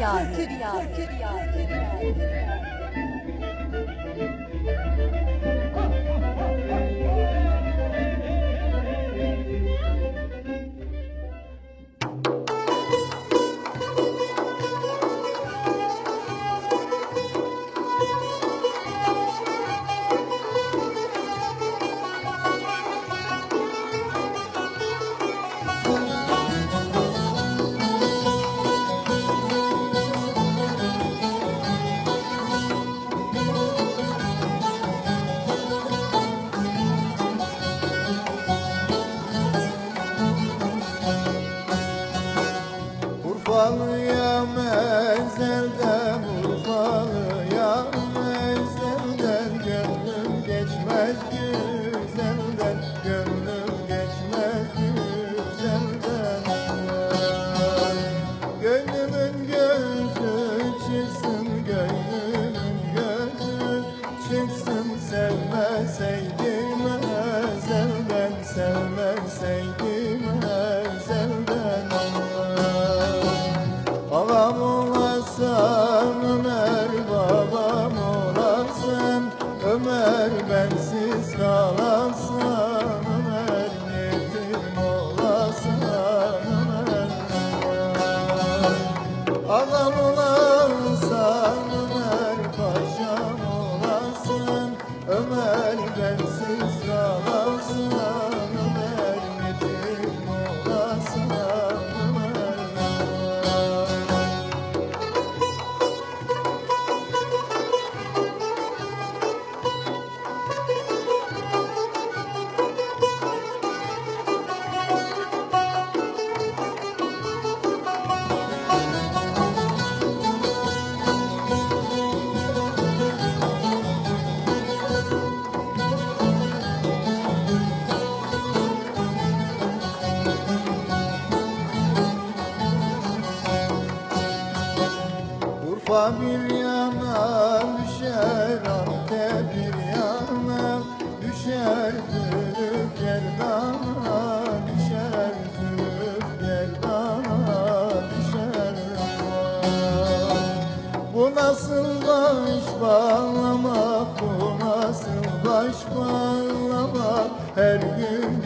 Türkü diyarı. Kazanın nasıl baş bağlamak Bu nasıl baş bağlamak Her gün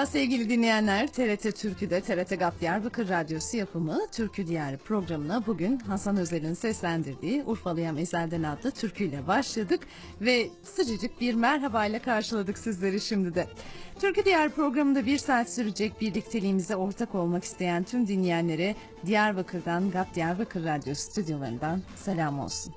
Merhaba sevgili dinleyenler. TRT Türkü'de TRT GAP Diyarbakır Radyosu yapımı Türkü Diyarı programına bugün Hasan Özel'in seslendirdiği Urfalıyam Ezel'den adlı türküyle başladık ve sıcacık bir merhaba ile karşıladık sizleri şimdi de. Türkü Diyar programında bir saat sürecek birlikteliğimize ortak olmak isteyen tüm dinleyenlere Diyarbakır'dan GAP Diyarbakır Radyo stüdyolarından selam olsun.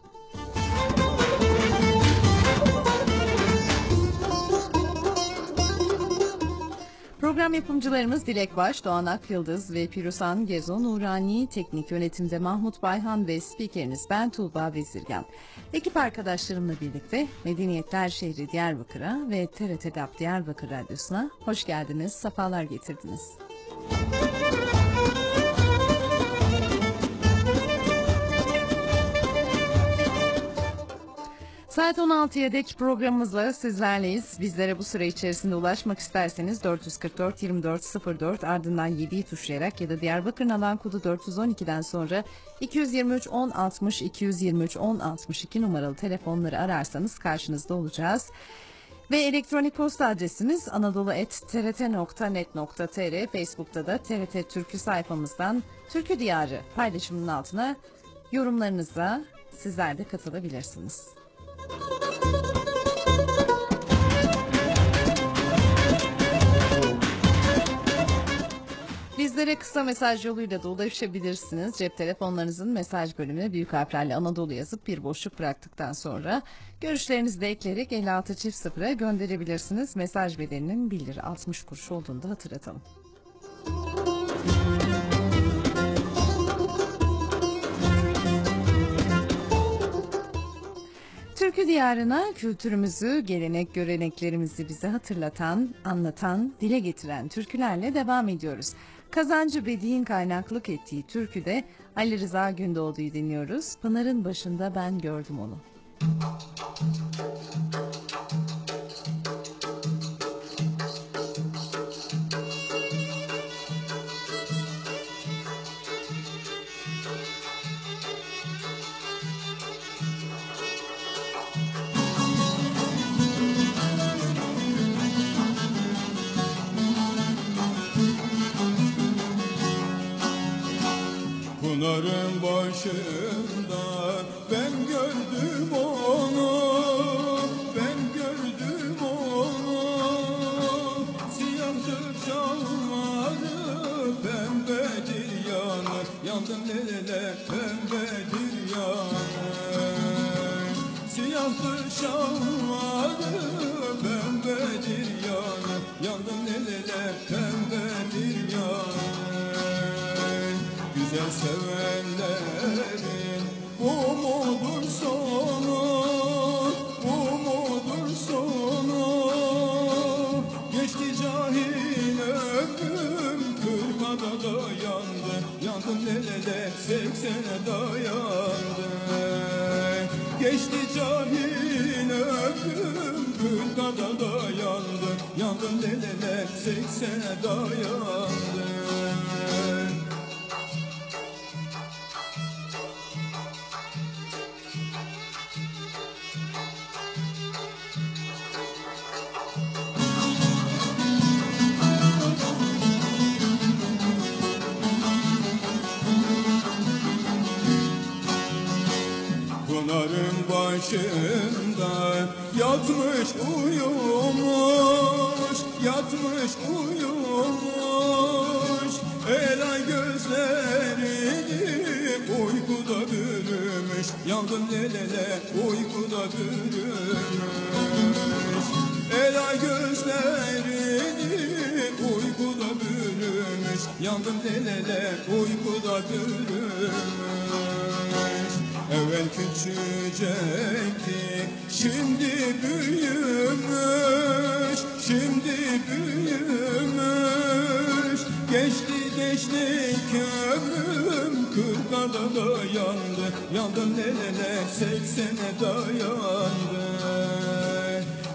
Program yapımcılarımız Dilek Baş, Doğan Akyıldız ve Pirusan Gezo Nurani, teknik yönetimde Mahmut Bayhan ve spikeriniz ben Tuğba Vezirgan. Ekip arkadaşlarımla birlikte Medeniyetler Şehri Diyarbakır'a ve TRT GAP Diyarbakır Radyosu'na hoş geldiniz, sefalar getirdiniz. Saat 16'ya dek programımızla sizlerleyiz. Bizlere bu süre içerisinde ulaşmak isterseniz 444 2404 ardından 7'yi tuşlayarak ya da Diyarbakır'ın alan kodu 412'den sonra 223 1060 223 1062 numaralı telefonları ararsanız karşınızda olacağız. Ve elektronik posta adresimiz anadolu.trt.net.tr Facebook'ta da TRT Türkü sayfamızdan Türkü Diyarı paylaşımının altına yorumlarınızla sizler de katılabilirsiniz. Bizlere kısa mesaj yoluyla da ulaşabilirsiniz. Cep telefonlarınızın mesaj bölümüne büyük harflerle Anadolu yazıp bir boşluk bıraktıktan sonra görüşlerinizi de ekleyerek 56 çift sıfıra gönderebilirsiniz. Mesaj bedelinin 1 lira 60 kuruş olduğunu da hatırlatalım. Türkü diyarına kültürümüzü, gelenek göreneklerimizi bize hatırlatan, anlatan, dile getiren türkülerle devam ediyoruz. Kazancı Bedi'nin kaynaklık ettiği türküde Ali Rıza Gündoğdu'yu dinliyoruz. Pınar'ın başında ben gördüm onu. Pınarın başında ben gördüm onu Ben gördüm onu. Siyahtır şalvarı pembedir yanı Yandım lelele pembedir yanı Siyahtır şalvarı pembedir yanı Yandım lelele pembedir yanı Güzel sevenlerin seksene dayandı Geçti cahil ömrüm Kırkada dayandı Yandım nelele seksene dayandı başında yatmış uyumuş, yatmış uyumuş. Ela gözlerini uykuda bürümüş, yandım lelele uykuda bürümüş. Ela gözlerini uykuda bürümüş, yandım lelele uykuda bürümüş. Evvel küçücekti, şimdi büyümüş, şimdi büyümüş. Geçti geçti ömrüm, kırkada dayandı, yandım nelele seksene dayandı.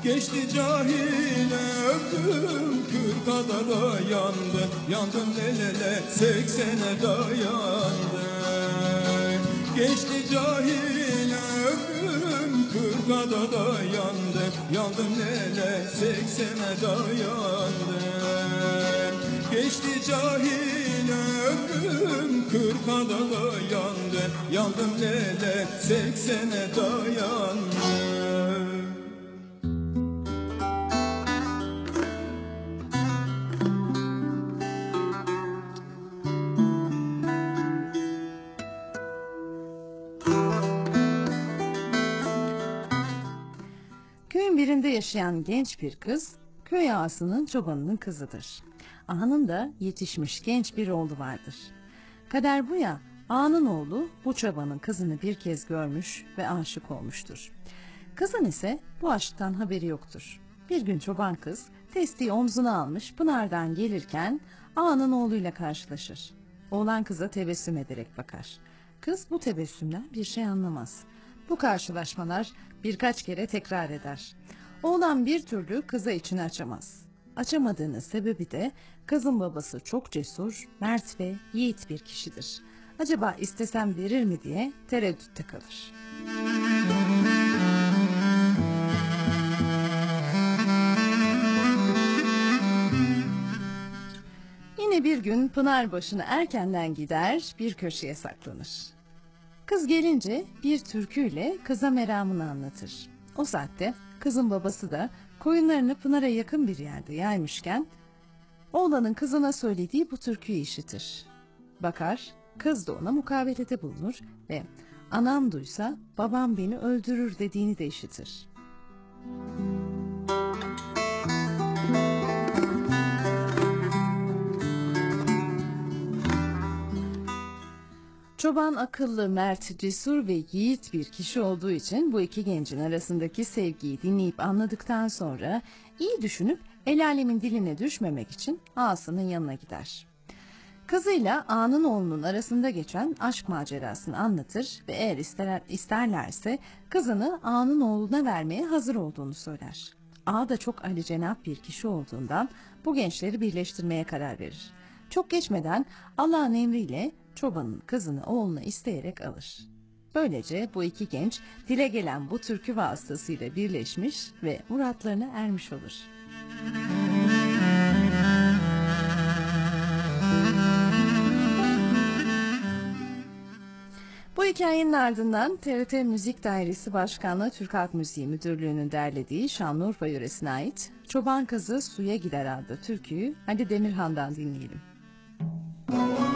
Geçti cahil ömrüm, kırkada dayandı, yandım nelele seksene dayandı. Geçti cahil Kırkada dayandı Yandım lele seksene dayandı Geçti cahil ömrüm Kırkada dayandı Yandım lele seksene dayandı Köyün birinde yaşayan genç bir kız, köy ağasının çobanının kızıdır. Ağanın da yetişmiş genç bir oğlu vardır. Kader bu ya, ağanın oğlu bu çobanın kızını bir kez görmüş ve aşık olmuştur. Kızın ise bu aşktan haberi yoktur. Bir gün çoban kız testiyi omzuna almış Pınar'dan gelirken ağanın oğluyla karşılaşır. Oğlan kıza tebessüm ederek bakar. Kız bu tebessümden bir şey anlamaz. Bu karşılaşmalar birkaç kere tekrar eder. Oğlan bir türlü kıza içini açamaz. Açamadığının sebebi de kızın babası çok cesur, mert ve yiğit bir kişidir. Acaba istesem verir mi diye tereddütte kalır. Yine bir gün Pınar başına erkenden gider bir köşeye saklanır. Kız gelince bir türküyle kıza meramını anlatır. O saatte kızın babası da koyunlarını Pınar'a yakın bir yerde yaymışken Oğlanın kızına söylediği bu türküyü işitir. Bakar, kız da ona mukavelede bulunur ve anam duysa babam beni öldürür dediğini de işitir. Çoban akıllı, mert, cesur ve yiğit bir kişi olduğu için bu iki gencin arasındaki sevgiyi dinleyip anladıktan sonra iyi düşünüp el alemin diline düşmemek için ağasının yanına gider. Kızıyla ağanın oğlunun arasında geçen aşk macerasını anlatır ve eğer ister, isterlerse kızını ağanın oğluna vermeye hazır olduğunu söyler. Ağa da çok Ali Cenap bir kişi olduğundan bu gençleri birleştirmeye karar verir. Çok geçmeden Allah'ın emriyle çobanın kızını oğluna isteyerek alır. Böylece bu iki genç dile gelen bu türkü vasıtasıyla birleşmiş ve muratlarına ermiş olur. Bu hikayenin ardından TRT Müzik Dairesi Başkanlığı Türk Halk Müziği Müdürlüğü'nün derlediği Şanlıurfa yöresine ait Çoban Kızı Suya Gider adlı türküyü Ali Demirhan'dan dinleyelim. Çoban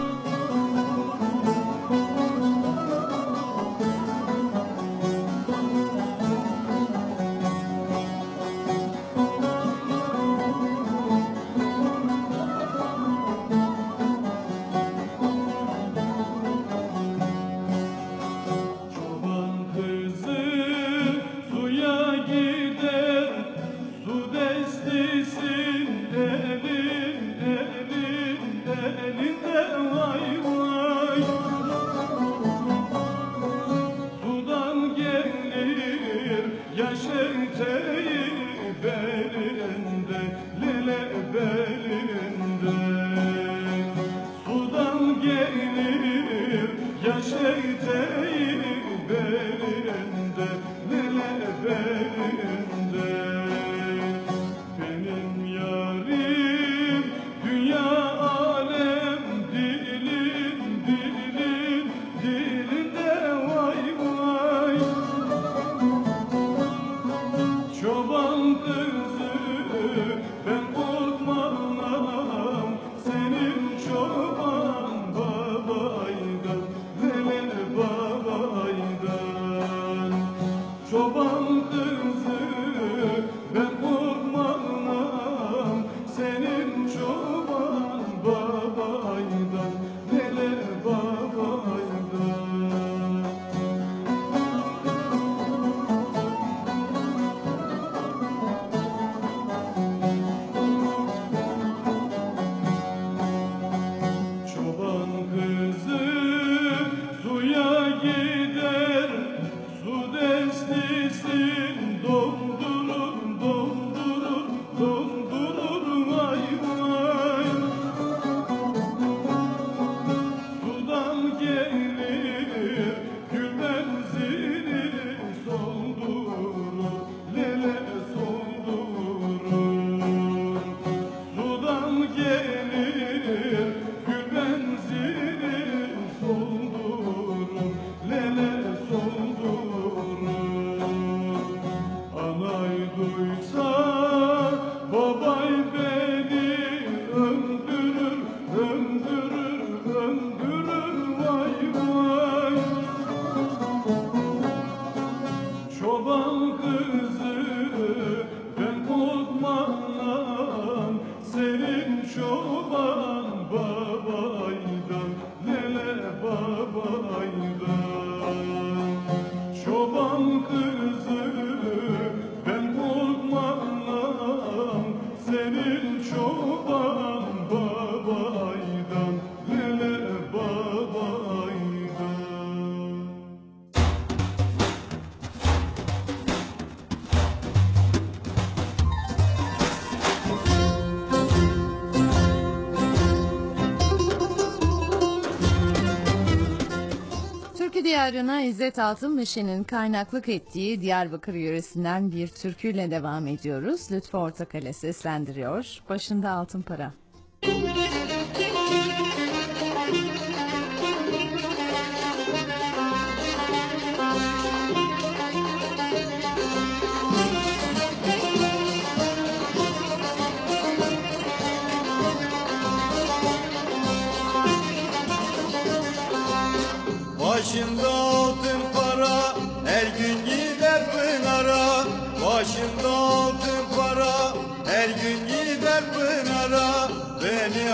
Diyarına İzzet Altınmeşe'nin kaynaklık ettiği Diyarbakır yöresinden bir türküyle devam ediyoruz. Lütfü Ortakal'e seslendiriyor. Başında altın para.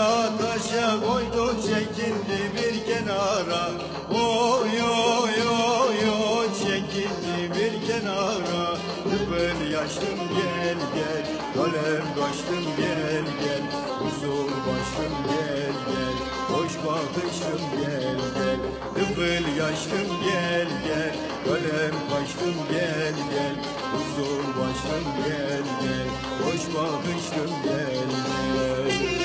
Beni ateşe koydu çekildi bir kenara. Oy oy oy oy çekildi bir kenara. Kıpır yaşım gel gel. Kalem kaçtım gel gel. Uzun başım gel gel. Hoş bakışım gel gel. Kıpır yaşım gel gel. Kalem kaçtım gel gel. Uzun başım gel gel. Hoş bakıştım gel gel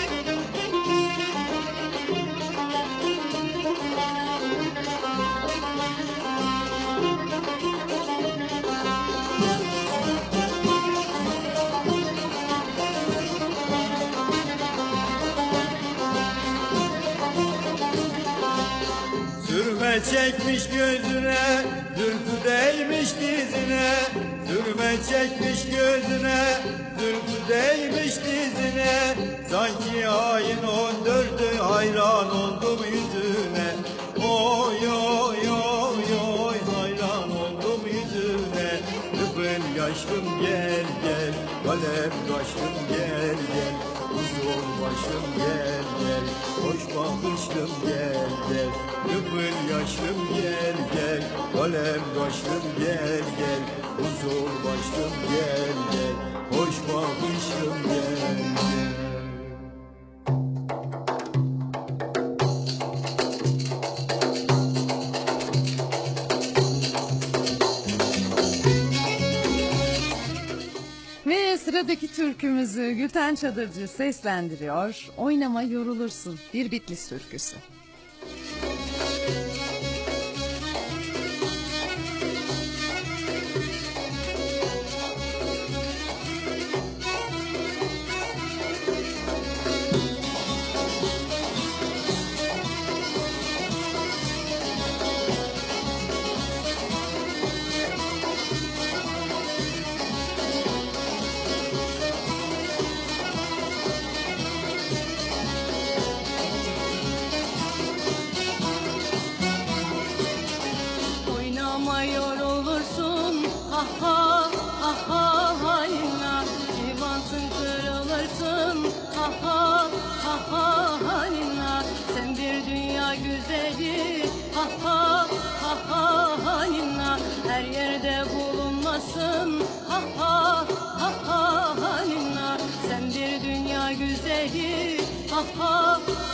Sürme çekmiş gözüne, zülfü değmiş dizine. Sürme çekmiş gözüne, zülfü değmiş dizine. Sanki ayın on dördü hayran oldum yüzüne. Oy oy oy Yaşlım gel gel, kalem kaşlım gel gel. Uzun başım gel gel, hoş bakışlım gel gel. Kıpır yaşlım gel gel, kalem kaşlım gel gel. Uzun başlım gel gel, hoş bakışlım gel. Sıradaki türkümüzü Gülten Çadırcı seslendiriyor. Oynama yorulursun. Bir Bitlis türküsü.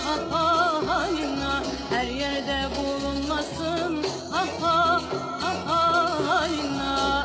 Ha ha Her yerde bulunmasın. Ha ha ha ha halina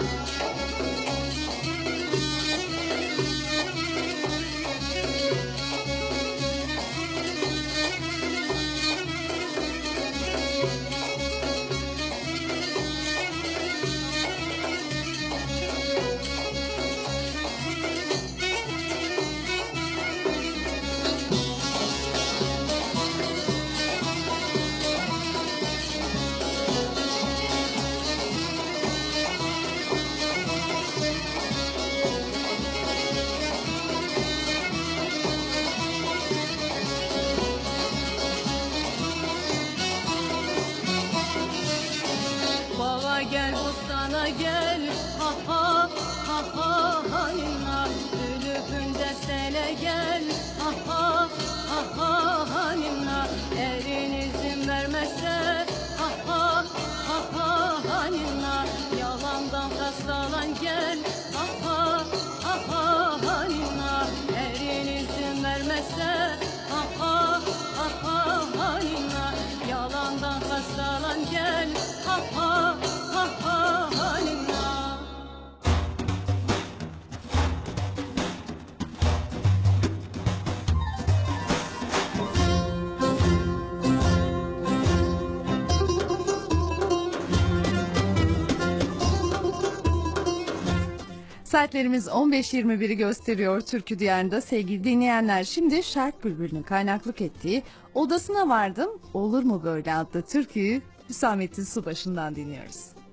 Saatlerimiz 15.21'i gösteriyor Türkü Diyarı'nda sevgili dinleyenler. Şimdi Şark Bülbülü'nün kaynaklık ettiği Odasına Vardım Olur Mu Böyle adlı türküyü Hüsamettin Subaşı'ndan dinliyoruz.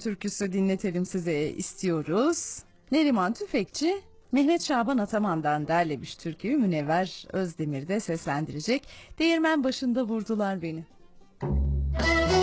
Türküsü dinletelim size istiyoruz. Neriman Tüfekçi, Mehmet Şaban Ataman'dan derlemiş türküyü Münevver Özdemir de seslendirecek. Değirmen başında vurdular beni. Değirmen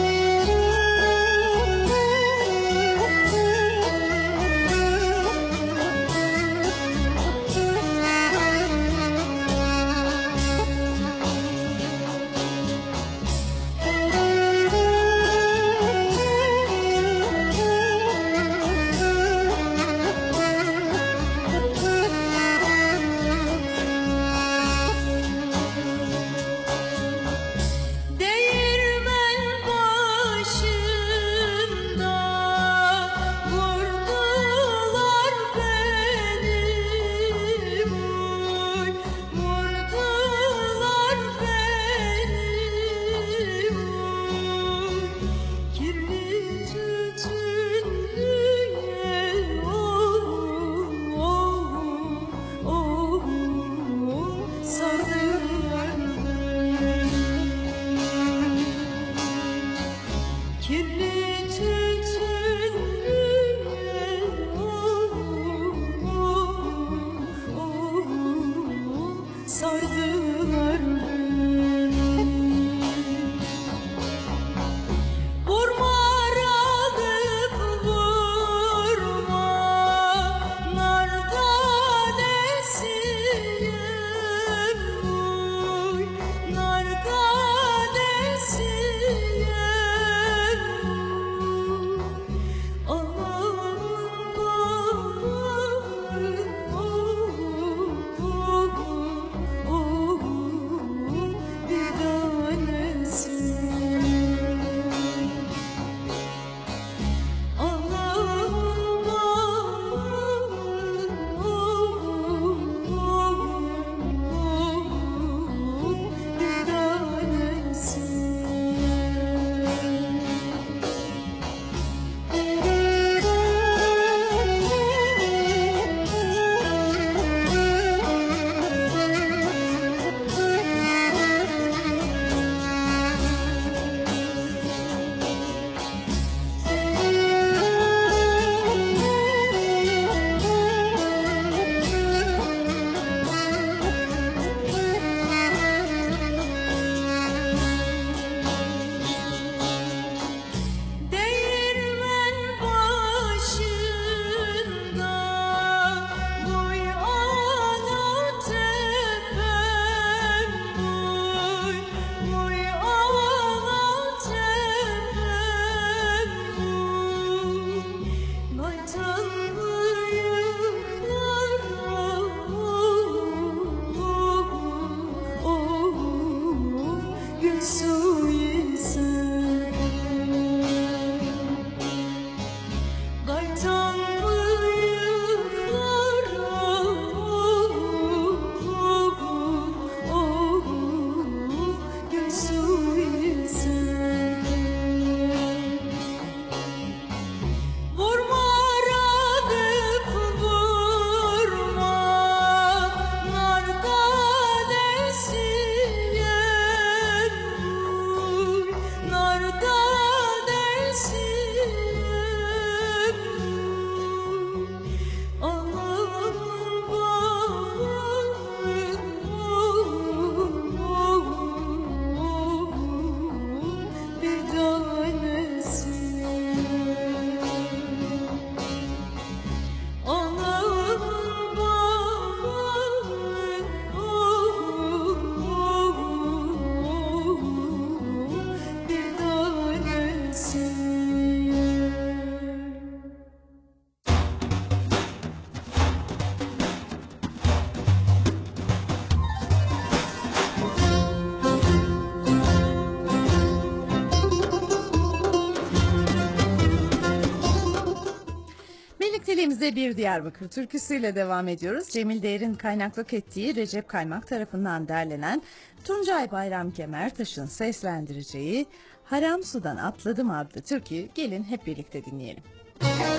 Birlikteliğimize bir Diyarbakır türküsüyle devam ediyoruz. Cemil Değer'in kaynaklık ettiği Recep Kaymak tarafından derlenen Tuncay Bayram Kemertaş'ın seslendireceği Haram Sudan Atladım adlı türküyü gelin hep birlikte dinleyelim. Haram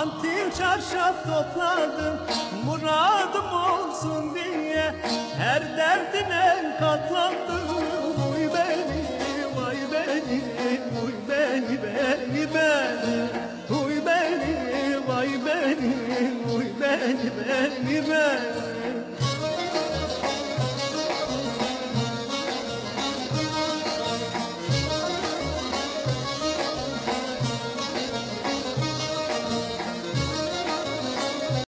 Mantil çarşaf topladım Muradım olsun diye. Her derdine katlandım. Uy beni, vay beni Uy beni, beni, beni. Uy beni, vay beni Uy beni, beni, beni